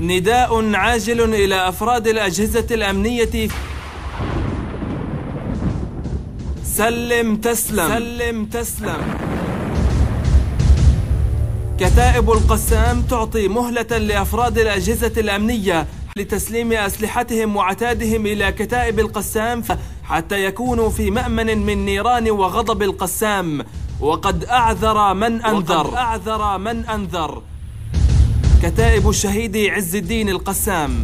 نداء عاجل إلى أفراد الأجهزة الأمنية. سلم تسلم. سلم تسلم. كتائب القسام تعطي مهلة لأفراد الأجهزة الأمنية لتسليم أسلحتهم وعتادهم إلى كتائب القسام حتى يكونوا في مأمن من نيران وغضب القسام. وقد أعذر من أنذر. وقد أعذر من أنذر. كتائب الشهيد عز الدين القسام.